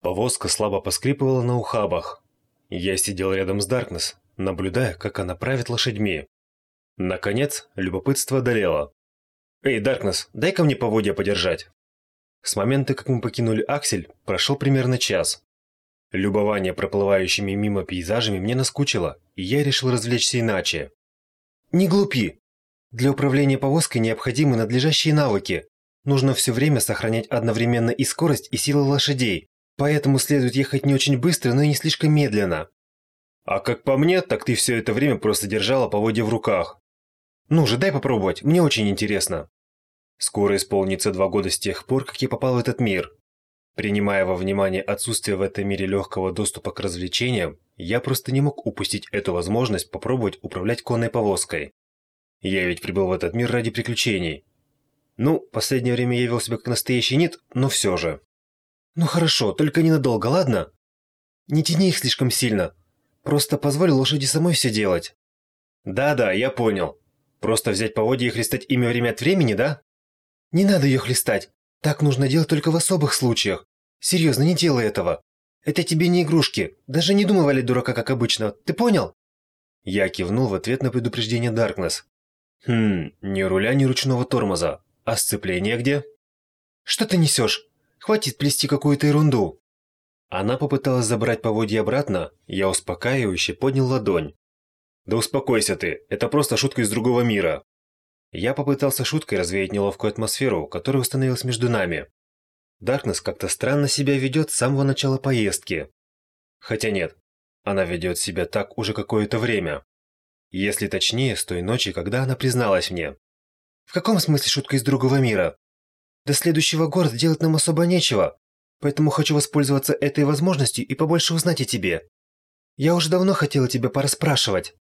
Повозка слабо поскрипывала на ухабах. Я сидел рядом с Даркнесс, наблюдая, как она правит лошадьми. Наконец, любопытство одолело. «Эй, Даркнесс, дай-ка мне поводья подержать!» С момента, как мы покинули Аксель, прошел примерно час. Любование проплывающими мимо пейзажами мне наскучило, и я решил развлечься иначе. «Не глупи! Для управления повозкой необходимы надлежащие навыки. Нужно все время сохранять одновременно и скорость, и силу лошадей, поэтому следует ехать не очень быстро, но и не слишком медленно». «А как по мне, так ты все это время просто держала поводья в руках». «Ну же, дай попробовать, мне очень интересно». Скоро исполнится два года с тех пор, как я попал в этот мир. Принимая во внимание отсутствие в этом мире легкого доступа к развлечениям, я просто не мог упустить эту возможность попробовать управлять конной повозкой. Я ведь прибыл в этот мир ради приключений. Ну, последнее время я вел себя как настоящий нит, но все же. Ну хорошо, только ненадолго, ладно? Не тяни их слишком сильно. Просто позволь лошади самой все делать. Да-да, я понял. Просто взять поводья и хлестать ими время от времени, да? Не надо ее хлестать. Так нужно делать только в особых случаях. Серьезно, не делай этого. Это тебе не игрушки. Даже не думай валять дурака, как обычно. Ты понял? Я кивнул в ответ на предупреждение Даркнесс. Хм, ни руля, ни ручного тормоза. А сцепление где? Что ты несешь? Хватит плести какую-то ерунду. Она попыталась забрать поводья обратно, я успокаивающе поднял ладонь. Да успокойся ты, это просто шутка из другого мира. Я попытался шуткой развеять неловкую атмосферу, которая установилась между нами. Даркнесс как-то странно себя ведет с самого начала поездки. Хотя нет, она ведет себя так уже какое-то время. Если точнее, с той ночи, когда она призналась мне. В каком смысле шутка из другого мира? До следующего города делать нам особо нечего, поэтому хочу воспользоваться этой возможностью и побольше узнать о тебе. Я уже давно хотела тебя порасспрашивать.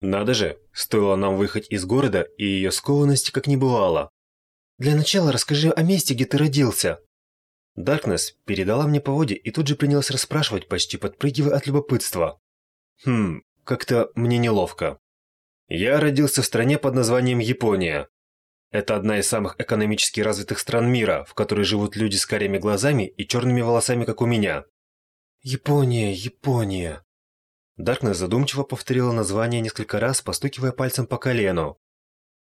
Надо же, стоило нам выехать из города, и ее скованности как не бывало. Для начала расскажи о месте, где ты родился. Даркнесс передала мне поводья и тут же принялась расспрашивать, почти подпрыгивая от любопытства. Хм, как-то мне неловко. Я родился в стране под названием Япония. Это одна из самых экономически развитых стран мира, в которой живут люди с карими глазами и черными волосами, как у меня. Япония, Япония. Даркнесс задумчиво повторила название несколько раз, постукивая пальцем по колену.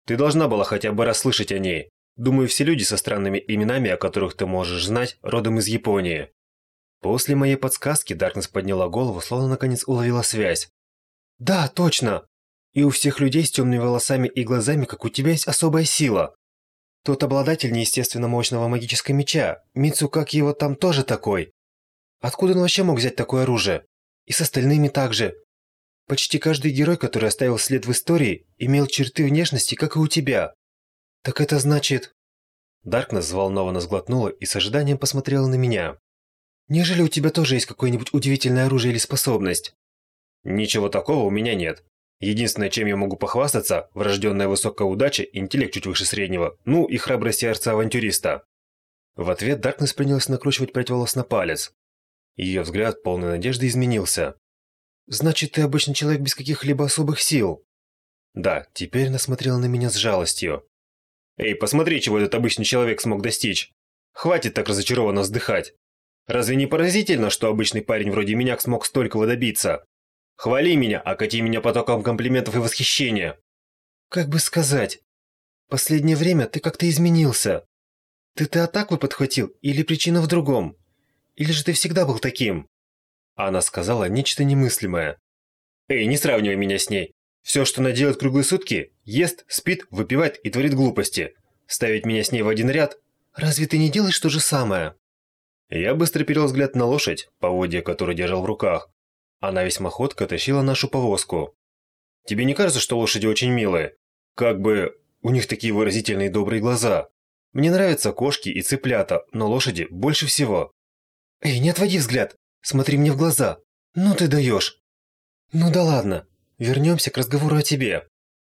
«Ты должна была хотя бы расслышать о ней. Думаю, все люди со странными именами, о которых ты можешь знать, родом из Японии». После моей подсказки Даркнесс подняла голову, словно наконец уловила связь. «Да, точно! И у всех людей с темными волосами и глазами, как у тебя, есть особая сила. Тот обладатель неестественно мощного магического меча, Мицу, как его там, тоже такой. Откуда он вообще мог взять такое оружие? И с остальными также. Почти каждый герой, который оставил след в истории, имел черты внешности, как и у тебя. Так это значит... Даркнесс взволнованно сглотнула и с ожиданием посмотрела на меня. Неужели у тебя тоже есть какое-нибудь удивительное оружие или способность? Ничего такого у меня нет. Единственное, чем я могу похвастаться, врожденная высокая удача, интеллект чуть выше среднего, ну и храбрость сердца авантюриста. В ответ Даркнесс принялась накручивать прядь волос на палец. Ее взгляд, полный надежды, изменился. «Значит, ты обычный человек без каких-либо особых сил?» Да, теперь она смотрела на меня с жалостью. «Эй, посмотри, чего этот обычный человек смог достичь! Хватит так разочарованно вздыхать! Разве не поразительно, что обычный парень вроде меня смог столького добиться? Хвали меня, окати меня потоком комплиментов и восхищения!» «Как бы сказать? Последнее время ты как-то изменился. Ты-ты атаку подхватил или причина в другом?» Или же ты всегда был таким?» Она сказала нечто немыслимое. «Эй, не сравнивай меня с ней. Все, что она делает круглые сутки, ест, спит, выпивает и творит глупости. Ставить меня с ней в один ряд? Разве ты не делаешь то же самое?» Я быстро перевел взгляд на лошадь, поводья которой держал в руках. Она весьма ходко тащила нашу повозку. «Тебе не кажется, что лошади очень милые? Как бы у них такие выразительные добрые глаза. Мне нравятся кошки и цыплята, но лошади больше всего. «Эй, не отводи взгляд! Смотри мне в глаза! Ну ты даешь!» «Ну да ладно, вернемся к разговору о тебе.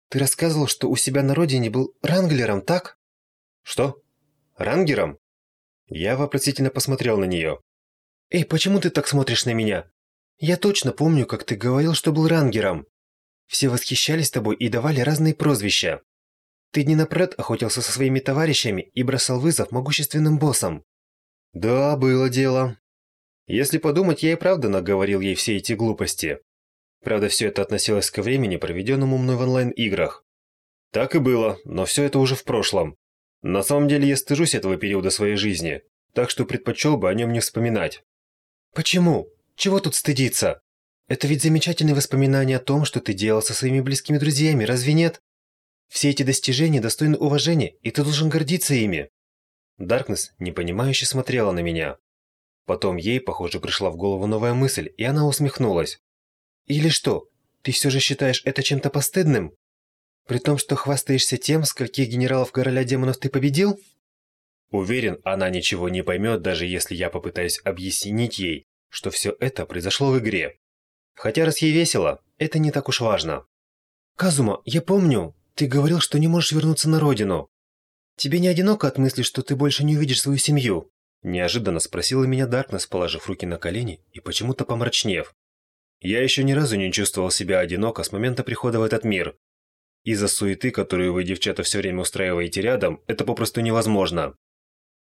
Ты рассказывал, что у себя на родине был ранглером, так?» «Что? Рангером?» Я вопросительно посмотрел на нее. «Эй, почему ты так смотришь на меня? Я точно помню, как ты говорил, что был рангером. Все восхищались тобой и давали разные прозвища. Ты дни напролет охотился со своими товарищами и бросал вызов могущественным боссам. Да, было дело. Если подумать, я и правда наговорил ей все эти глупости. Правда, все это относилось к времени, проведенному мной в онлайн-играх. Так и было, но все это уже в прошлом. На самом деле я стыжусь этого периода своей жизни, так что предпочел бы о нем не вспоминать. Почему? Чего тут стыдиться? Это ведь замечательные воспоминания о том, что ты делал со своими близкими друзьями, разве нет? Все эти достижения достойны уважения, и ты должен гордиться ими. Даркнесс непонимающе смотрела на меня. Потом ей, похоже, пришла в голову новая мысль, и она усмехнулась. Или что, ты все же считаешь это чем-то постыдным? При том, что хвастаешься тем, скольких генералов короля демонов ты победил? Уверен, она ничего не поймет, даже если я попытаюсь объяснить ей, что все это произошло в игре. Хотя раз ей весело, это не так уж важно. Казума, я помню, ты говорил, что не можешь вернуться на родину. Тебе не одиноко от мысли, что ты больше не увидишь свою семью? Неожиданно спросила меня Даркнесс, положив руки на колени и почему-то помрачнев. Я еще ни разу не чувствовал себя одиноко с момента прихода в этот мир. Из-за суеты, которую вы, девчата, все время устраиваете рядом, это попросту невозможно.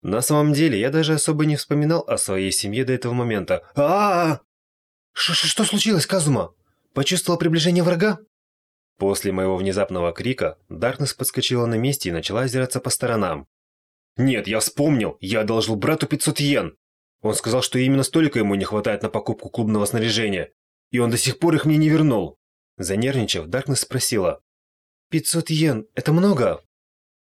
На самом деле, я даже особо не вспоминал о своей семье до этого момента. а а, -а! Что случилось, Казума? Почувствовал приближение врага? После моего внезапного крика, Даркнесс подскочила на месте и начала озираться по сторонам. «Нет, я вспомнил! Я одолжил брату 500 йен! Он сказал, что именно столько ему не хватает на покупку клубного снаряжения и он до сих пор их мне не вернул. Занервничав, Даркнесс спросила. «Пятьсот йен – это много?»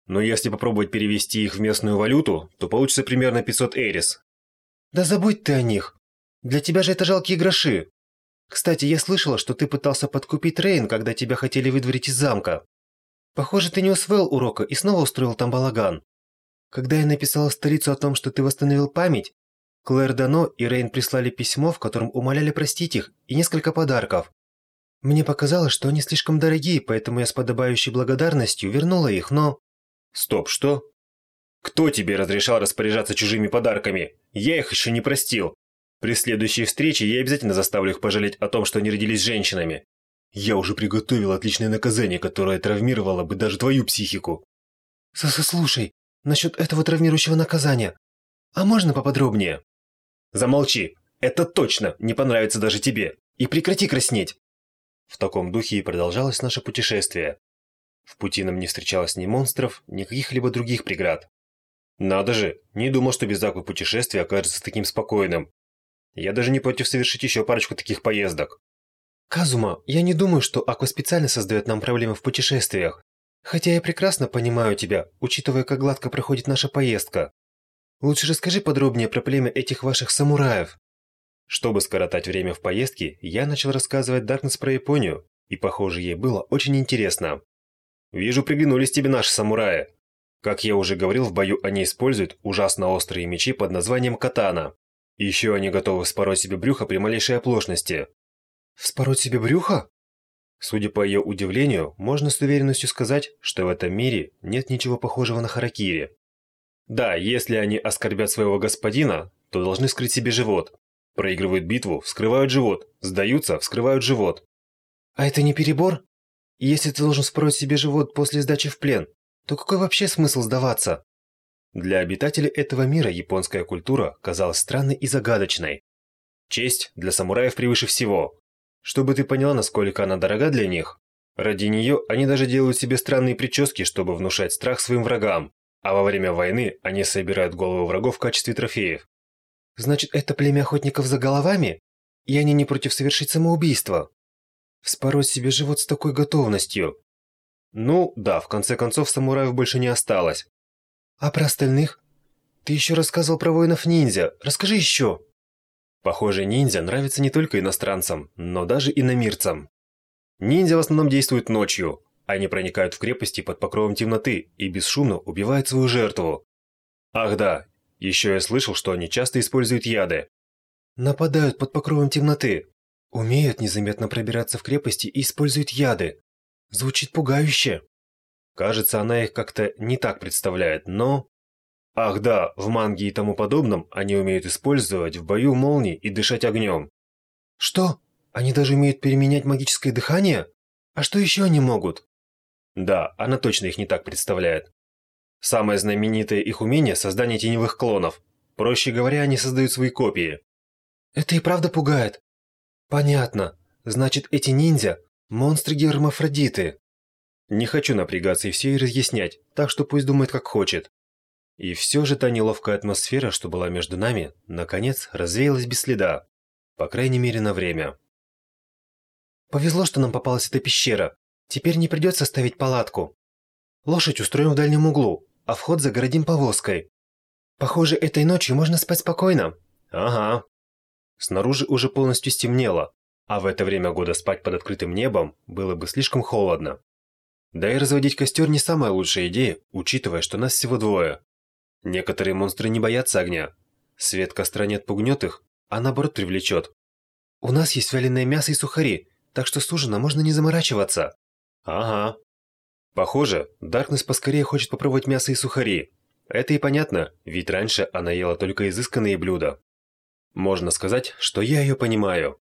«Но если попробовать перевести их в местную валюту, то получится примерно 500 эрис». «Да забудь ты о них. Для тебя же это жалкие гроши. Кстати, я слышала, что ты пытался подкупить Рейн, когда тебя хотели выдворить из замка. Похоже, ты не усвоил урока и снова устроил там балаган. Когда я написала столицу о том, что ты восстановил память, Клэр Дано и Рейн прислали письмо, в котором умоляли простить их, и несколько подарков. Мне показалось, что они слишком дорогие, поэтому я с подобающей благодарностью вернула их, но... Стоп, что? Кто тебе разрешал распоряжаться чужими подарками? Я их еще не простил. При следующей встрече я обязательно заставлю их пожалеть о том, что они родились женщинами. Я уже приготовил отличное наказание, которое травмировало бы даже твою психику. С Слушай, насчет этого травмирующего наказания. А можно поподробнее? Замолчи. Это точно не понравится даже тебе. И прекрати краснеть. В таком духе и продолжалось наше путешествие. В пути нам не встречалось ни монстров, ни каких-либо других преград. Надо же, не думал, что без Аквы путешествие окажется таким спокойным. Я даже не против совершить еще парочку таких поездок. Казума, я не думаю, что Аква специально создает нам проблемы в путешествиях. Хотя я прекрасно понимаю тебя, учитывая, как гладко проходит наша поездка. Лучше расскажи подробнее про племя этих ваших самураев. Чтобы скоротать время в поездке, я начал рассказывать Даркнесс про Японию, и, похоже, ей было очень интересно. Вижу, приглянулись тебе наши самураи. Как я уже говорил, в бою они используют ужасно острые мечи под названием катана. Еще они готовы вспороть себе брюхо при малейшей оплошности. Вспороть себе брюхо? Судя по ее удивлению, можно с уверенностью сказать, что в этом мире нет ничего похожего на харакири. Да, если они оскорбят своего господина, то должны скрыть себе живот. Проигрывают битву, вскрывают живот, сдаются, вскрывают живот. А это не перебор? Если ты должен вспороть себе живот после сдачи в плен, то какой вообще смысл сдаваться? Для обитателей этого мира японская культура казалась странной и загадочной. Честь для самураев превыше всего. Чтобы ты поняла, насколько она дорога для них, ради нее они даже делают себе странные прически, чтобы внушать страх своим врагам а во время войны они собирают головы врагов в качестве трофеев. Значит, это племя охотников за головами? И они не против совершить самоубийство? Вспороть себе живот с такой готовностью? Ну, да, в конце концов, самураев больше не осталось. А про остальных? Ты еще рассказывал про воинов-ниндзя. Расскажи еще. Похоже, ниндзя нравится не только иностранцам, но даже иномирцам. Ниндзя в основном действуют ночью, они проникают в крепости под покровом темноты и бесшумно убивают свою жертву. Ах да, еще я слышал, что они часто используют яды. Нападают под покровом темноты. Умеют незаметно пробираться в крепости и используют яды. Звучит пугающе. Кажется, она их как-то не так представляет, но... Ах да, в манге и тому подобном они умеют использовать в бою молнии и дышать огнем. Что? Они даже умеют переменять магическое дыхание? А что еще они могут? Да, она точно их не так представляет. Самое знаменитое их умение – создание теневых клонов. Проще говоря, они создают свои копии. Это и правда пугает. Понятно. Значит, эти ниндзя – монстры-гермафродиты. Не хочу напрягаться и все и разъяснять, так что пусть думает как хочет. И все же та неловкая атмосфера, что была между нами, наконец развеялась без следа. По крайней мере, на время. Повезло, что нам попалась эта пещера. Теперь не придется ставить палатку. Лошадь устроим в дальнем углу, а вход загородим повозкой. Похоже, этой ночью можно спать спокойно. Ага. Снаружи уже полностью стемнело, а в это время года спать под открытым небом было бы слишком холодно. Да и разводить костер не самая лучшая идея, учитывая, что нас всего двое. Некоторые монстры не боятся огня. Свет костра не отпугнет их, а наоборот привлечет. У нас есть вяленое мясо и сухари, так что с ужина можно не заморачиваться. Ага. Похоже, Даркнесс поскорее хочет попробовать мясо и сухари. Это и понятно, ведь раньше она ела только изысканные блюда. Можно сказать, что я ее понимаю.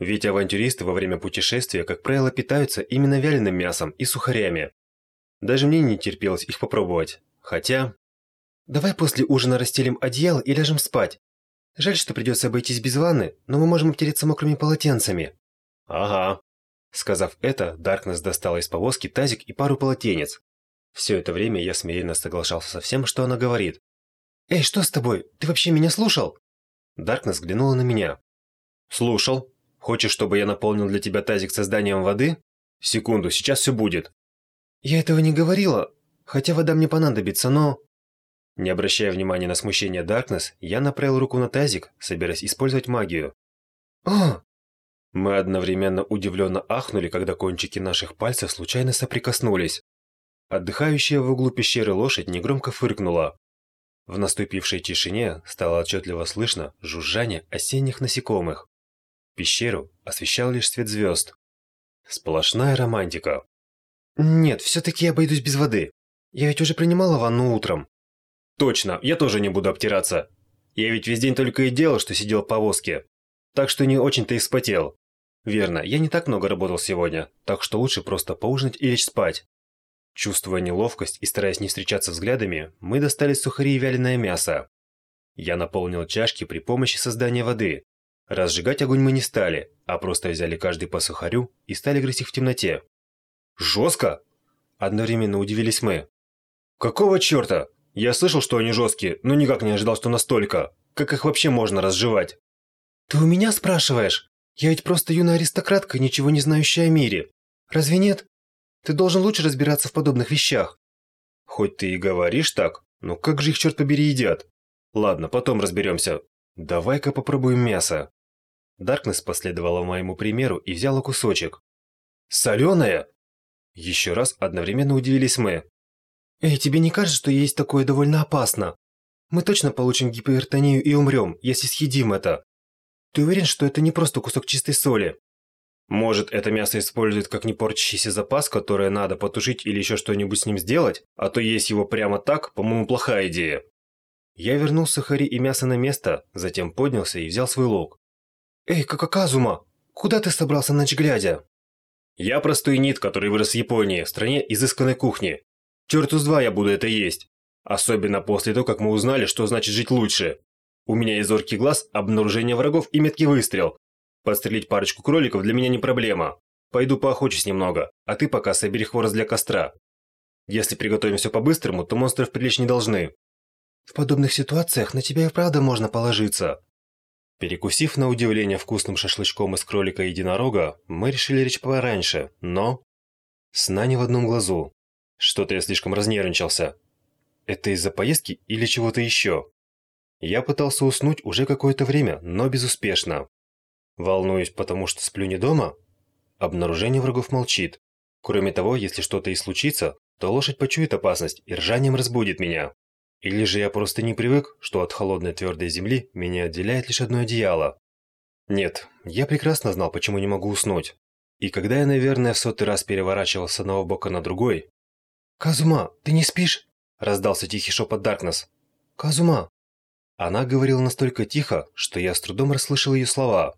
Ведь авантюристы во время путешествия, как правило, питаются именно вяленым мясом и сухарями. Даже мне не терпелось их попробовать. Хотя... Давай после ужина расстелим одеяло и ляжем спать. Жаль, что придется обойтись без ванны, но мы можем обтереться мокрыми полотенцами. Ага. Сказав это, Даркнесс достала из повозки тазик и пару полотенец. Все это время я смиренно соглашался со всем, что она говорит. «Эй, что с тобой? Ты вообще меня слушал?» Даркнесс взглянула на меня. «Слушал. Хочешь, чтобы я наполнил для тебя тазик созданием воды? Секунду, сейчас все будет». «Я этого не говорила, хотя вода мне понадобится, но...» Не обращая внимания на смущение Даркнесс, я направил руку на тазик, собираясь использовать магию. «О!» Мы одновременно удивленно ахнули, когда кончики наших пальцев случайно соприкоснулись. Отдыхающая в углу пещеры лошадь негромко фыркнула. В наступившей тишине стало отчетливо слышно жужжание осенних насекомых. Пещеру освещал лишь свет звезд. Сплошная романтика. «Нет, все-таки я обойдусь без воды. Я ведь уже принимала ванну утром». Точно, я тоже не буду обтираться. Я ведь весь день только и делал, что сидел в повозке. Так что не очень-то и вспотел. Верно, я не так много работал сегодня, так что лучше просто поужинать и лечь спать. Чувствуя неловкость и стараясь не встречаться взглядами, мы достали сухари и вяленое мясо. Я наполнил чашки при помощи создания воды. Разжигать огонь мы не стали, а просто взяли каждый по сухарю и стали грызть их в темноте. «Жестко?» Одновременно удивились мы. «Какого черта? Я слышал, что они жесткие, но никак не ожидал, что настолько. Как их вообще можно разжевать? Ты у меня спрашиваешь? Я ведь просто юная аристократка, ничего не знающая о мире. Разве нет? Ты должен лучше разбираться в подобных вещах. Хоть ты и говоришь так, но как же их, черт побери, едят? Ладно, потом разберемся. Давай-ка попробуем мясо. Даркнесс последовала моему примеру и взяла кусочек. Соленое? Еще раз одновременно удивились мы. Эй, тебе не кажется, что есть такое довольно опасно? Мы точно получим гипертонию и умрем, если съедим это. Ты уверен, что это не просто кусок чистой соли? Может, это мясо используют как непорчащийся запас, который надо потушить или еще что-нибудь с ним сделать? А то есть его прямо так, по-моему, плохая идея. Я вернул сухари и мясо на место, затем поднялся и взял свой лук. «Эй, Какаказума, куда ты собрался ночь глядя?» «Я простой нит, который вырос в Японии, в стране изысканной кухни. Черту с два я буду это есть. Особенно после того, как мы узнали, что значит жить лучше. У меня есть зоркий глаз, обнаружение врагов и меткий выстрел. Подстрелить парочку кроликов для меня не проблема. Пойду поохочусь немного, а ты пока собери хворост для костра. Если приготовим все по-быстрому, то монстров прилечь не должны. В подобных ситуациях на тебя и правда можно положиться. Перекусив на удивление вкусным шашлычком из кролика и единорога, мы решили лечь пораньше, но... Сна не в одном глазу. Что-то я слишком разнервничался. Это из-за поездки или чего-то еще? Я пытался уснуть уже какое-то время, но безуспешно. Волнуюсь, потому что сплю не дома? Обнаружение врагов молчит. Кроме того, если что-то и случится, то лошадь почует опасность и ржанием разбудит меня. Или же я просто не привык, что от холодной твердой земли меня отделяет лишь одно одеяло. Нет, я прекрасно знал, почему не могу уснуть. И когда я, наверное, в сотый раз переворачивался с одного бока на другой, «Казума, ты не спишь?» – раздался тихий шепот Даркнесс. «Казума!» Она говорила настолько тихо, что я с трудом расслышал ее слова.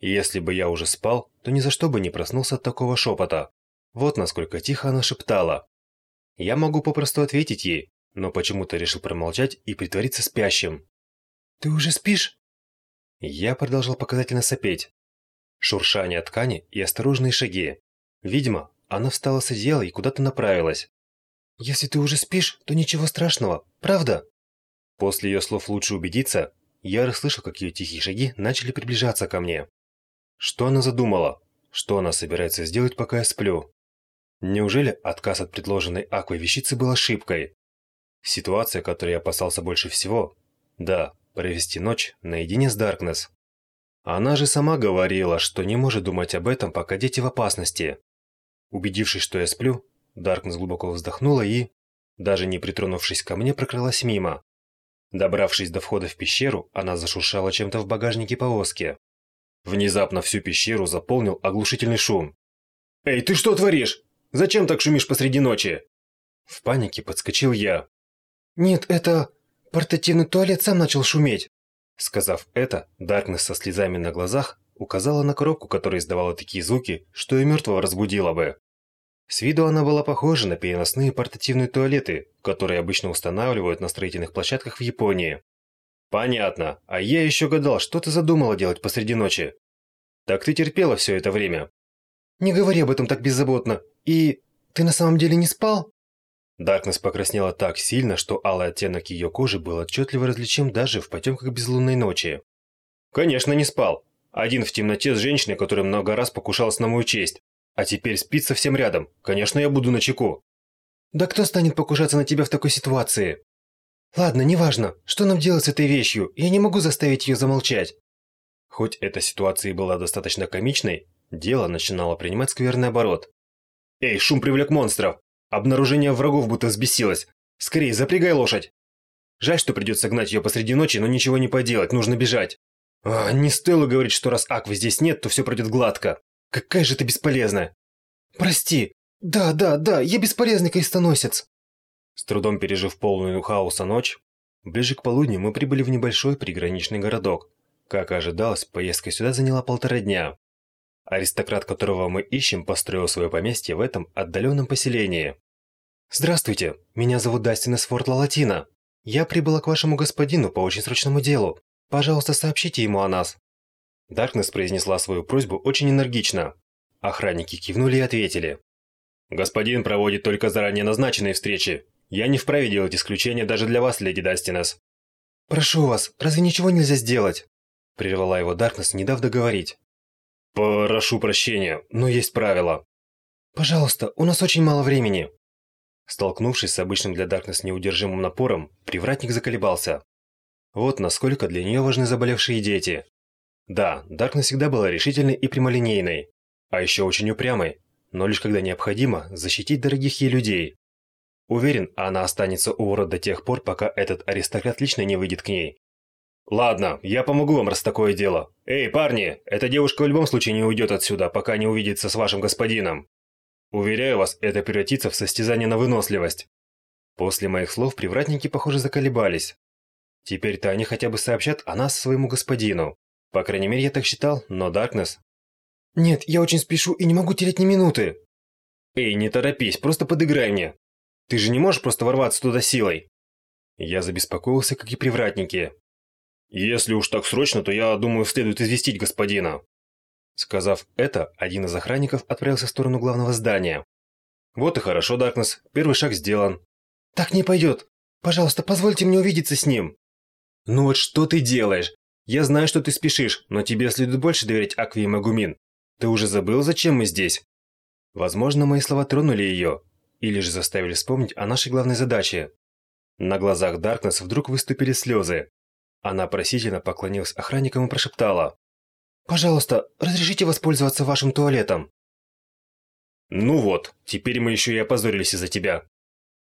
Если бы я уже спал, то ни за что бы не проснулся от такого шепота. Вот насколько тихо она шептала. Я могу попросту ответить ей, но почему-то решил промолчать и притвориться спящим. «Ты уже спишь?» Я продолжал показательно сопеть. Шуршание ткани и осторожные шаги. Видимо, она встала с одеяла и куда-то направилась. «Если ты уже спишь, то ничего страшного, правда?» После ее слов лучше убедиться, я расслышал, как ее тихие шаги начали приближаться ко мне. Что она задумала? Что она собирается сделать, пока я сплю? Неужели отказ от предложенной Аквой вещицы был ошибкой? Ситуация, которой я опасался больше всего, да, провести ночь наедине с Даркнесс. Она же сама говорила, что не может думать об этом, пока дети в опасности. Убедившись, что я сплю, Даркнесс глубоко вздохнула и, даже не притронувшись ко мне, прокралась мимо. Добравшись до входа в пещеру, она зашуршала чем-то в багажнике повозки. Внезапно всю пещеру заполнил оглушительный шум. «Эй, ты что творишь? Зачем так шумишь посреди ночи?» В панике подскочил я. «Нет, это... портативный туалет сам начал шуметь». Сказав это, Даркнесс со слезами на глазах указала на коробку, которая издавала такие звуки, что и мертвого разбудила бы. С виду она была похожа на переносные портативные туалеты, которые обычно устанавливают на строительных площадках в Японии. Понятно, а я еще гадал, что ты задумала делать посреди ночи. Так ты терпела все это время? Не говори об этом так беззаботно. И ты на самом деле не спал? Даркнесс покраснела так сильно, что алый оттенок ее кожи был отчетливо различим даже в потемках безлунной ночи. Конечно, не спал. Один в темноте с женщиной, которая много раз покушалась на мою честь. А теперь спит совсем рядом. Конечно, я буду на чеку. Да кто станет покушаться на тебя в такой ситуации? Ладно, неважно. Что нам делать с этой вещью? Я не могу заставить ее замолчать. Хоть эта ситуация и была достаточно комичной, дело начинало принимать скверный оборот. Эй, шум привлек монстров. Обнаружение врагов будто взбесилось. Скорее, запрягай лошадь. Жаль, что придется гнать ее посреди ночи, но ничего не поделать, нужно бежать. А, не стоило говорить, что раз Аквы здесь нет, то все пройдет гладко. Какая же ты бесполезная. Прости. Да, да, да, я бесполезный крестоносец. С трудом пережив полную хаоса ночь, ближе к полудню мы прибыли в небольшой приграничный городок. Как и ожидалось, поездка сюда заняла полтора дня. Аристократ, которого мы ищем, построил свое поместье в этом отдаленном поселении. «Здравствуйте, меня зовут Дастин из Форт Латина. Я прибыла к вашему господину по очень срочному делу. Пожалуйста, сообщите ему о нас». Даркнесс произнесла свою просьбу очень энергично. Охранники кивнули и ответили. «Господин проводит только заранее назначенные встречи. Я не вправе делать исключения даже для вас, леди Дастинес». «Прошу вас, разве ничего нельзя сделать?» Прервала его Даркнесс, не дав договорить. «Прошу прощения, но есть правила». «Пожалуйста, у нас очень мало времени». Столкнувшись с обычным для Даркнесс неудержимым напором, привратник заколебался. Вот насколько для нее важны заболевшие дети. Да, Даркнесс всегда была решительной и прямолинейной, а еще очень упрямой, но лишь когда необходимо защитить дорогих ей людей. Уверен, она останется у ворот до тех пор, пока этот аристократ лично не выйдет к ней. «Ладно, я помогу вам, раз такое дело. Эй, парни, эта девушка в любом случае не уйдет отсюда, пока не увидится с вашим господином. Уверяю вас, это превратится в состязание на выносливость». После моих слов привратники, похоже, заколебались. Теперь-то они хотя бы сообщат о нас своему господину. По крайней мере, я так считал, но Даркнесс... Нет, я очень спешу и не могу терять ни минуты. Эй, не торопись, просто подыграй мне. Ты же не можешь просто ворваться туда силой. Я забеспокоился, как и привратники. Если уж так срочно, то я думаю, следует известить господина. Сказав это, один из охранников отправился в сторону главного здания. Вот и хорошо, Даркнесс, первый шаг сделан. Так не пойдет. Пожалуйста, позвольте мне увидеться с ним. Ну вот что ты делаешь? Я знаю, что ты спешишь, но тебе следует больше доверять Акви Магумин. Ты уже забыл, зачем мы здесь? Возможно, мои слова тронули ее, или же заставили вспомнить о нашей главной задаче. На глазах Даркнесс вдруг выступили слезы. Она просительно поклонилась охранникам и прошептала. «Пожалуйста, разрешите воспользоваться вашим туалетом». «Ну вот, теперь мы еще и опозорились из-за тебя».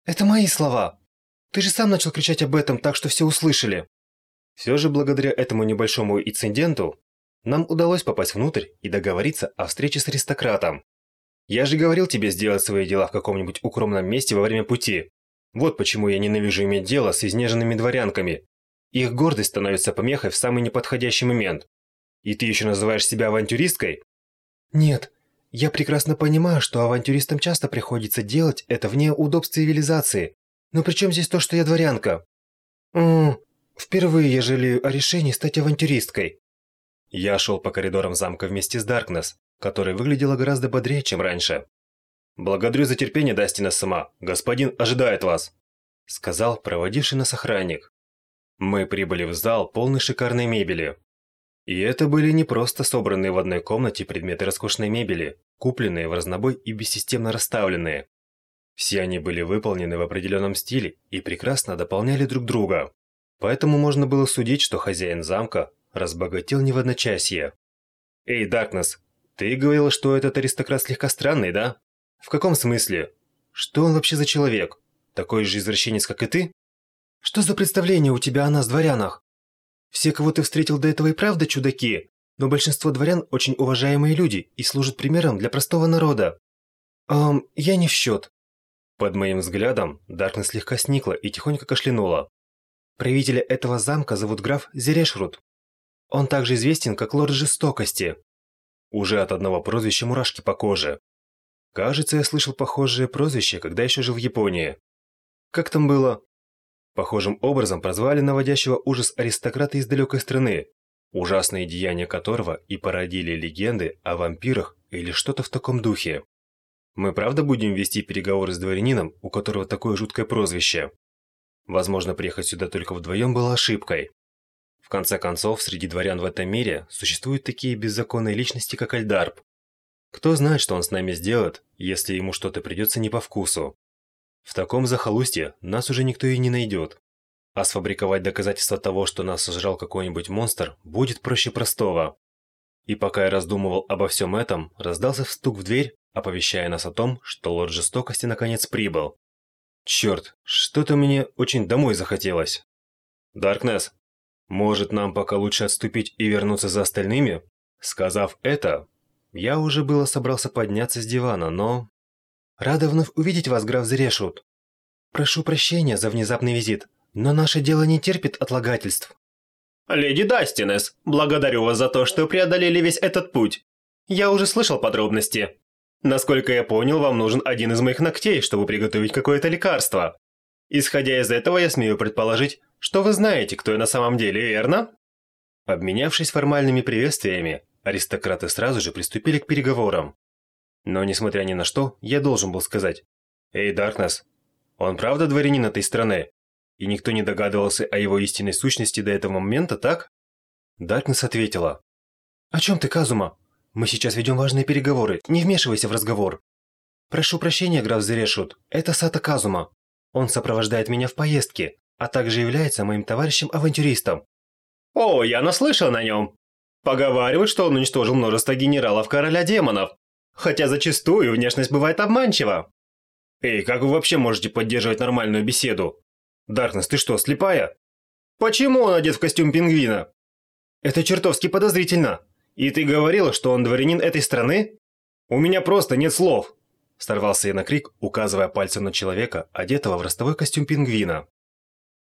«Это мои слова. Ты же сам начал кричать об этом, так что все услышали». Все же благодаря этому небольшому инциденту нам удалось попасть внутрь и договориться о встрече с аристократом. Я же говорил тебе сделать свои дела в каком-нибудь укромном месте во время пути. Вот почему я ненавижу иметь дело с изнеженными дворянками. Их гордость становится помехой в самый неподходящий момент. И ты еще называешь себя авантюристкой? Нет, я прекрасно понимаю, что авантюристам часто приходится делать это вне удобств цивилизации. Но при чем здесь то, что я дворянка? Ммм, впервые я жалею о решении стать авантюристкой. Я шел по коридорам замка вместе с Даркнесс, которая выглядела гораздо бодрее, чем раньше. «Благодарю за терпение, Дастина сама. Господин ожидает вас», — сказал проводивший нас охранник. Мы прибыли в зал, полный шикарной мебели. И это были не просто собранные в одной комнате предметы роскошной мебели, купленные в разнобой и бессистемно расставленные. Все они были выполнены в определенном стиле и прекрасно дополняли друг друга. Поэтому можно было судить, что хозяин замка разбогател не в одночасье. «Эй, Даркнесс, ты говорил, что этот аристократ слегка странный, да? В каком смысле? Что он вообще за человек? Такой же извращенец, как и ты? Что за представление у тебя о нас, дворянах? Все, кого ты встретил до этого и правда чудаки, но большинство дворян очень уважаемые люди и служат примером для простого народа. Эм, я не в счет. Под моим взглядом Даркнесс слегка сникла и тихонько кашлянула. Правителя этого замка зовут граф Зерешрут. Он также известен как лорд жестокости. Уже от одного прозвища мурашки по коже. Кажется, я слышал похожее прозвище, когда еще жил в Японии. Как там было? Похожим образом прозвали наводящего ужас аристократа из далекой страны, ужасные деяния которого и породили легенды о вампирах или что-то в таком духе. Мы правда будем вести переговоры с дворянином, у которого такое жуткое прозвище? Возможно, приехать сюда только вдвоем было ошибкой. В конце концов, среди дворян в этом мире существуют такие беззаконные личности, как Альдарб. Кто знает, что он с нами сделает, если ему что-то придется не по вкусу. В таком захолустье нас уже никто и не найдет. А сфабриковать доказательства того, что нас сожрал какой-нибудь монстр, будет проще простого. И пока я раздумывал обо всем этом, раздался стук в дверь, оповещая нас о том, что лорд жестокости наконец прибыл. Черт, что-то мне очень домой захотелось. Даркнесс, может нам пока лучше отступить и вернуться за остальными? Сказав это, я уже было собрался подняться с дивана, но... Рада вновь увидеть вас, граф Зрешут. Прошу прощения за внезапный визит, но наше дело не терпит отлагательств. Леди Дастинес, благодарю вас за то, что преодолели весь этот путь. Я уже слышал подробности. Насколько я понял, вам нужен один из моих ногтей, чтобы приготовить какое-то лекарство. Исходя из этого, я смею предположить, что вы знаете, кто я на самом деле, верно? Обменявшись формальными приветствиями, аристократы сразу же приступили к переговорам. Но, несмотря ни на что, я должен был сказать, «Эй, Даркнесс, он правда дворянин этой страны?» И никто не догадывался о его истинной сущности до этого момента, так? Даркнесс ответила, «О чем ты, Казума? Мы сейчас ведем важные переговоры, не вмешивайся в разговор. Прошу прощения, граф Зерешут, это Сата Казума. Он сопровождает меня в поездке, а также является моим товарищем-авантюристом». «О, я наслышал на нем. Поговаривают, что он уничтожил множество генералов короля демонов. Хотя зачастую внешность бывает обманчива». «Эй, как вы вообще можете поддерживать нормальную беседу? Даркнесс, ты что, слепая?» «Почему он одет в костюм пингвина?» «Это чертовски подозрительно. И ты говорила, что он дворянин этой страны? У меня просто нет слов!» Сорвался я на крик, указывая пальцем на человека, одетого в ростовой костюм пингвина.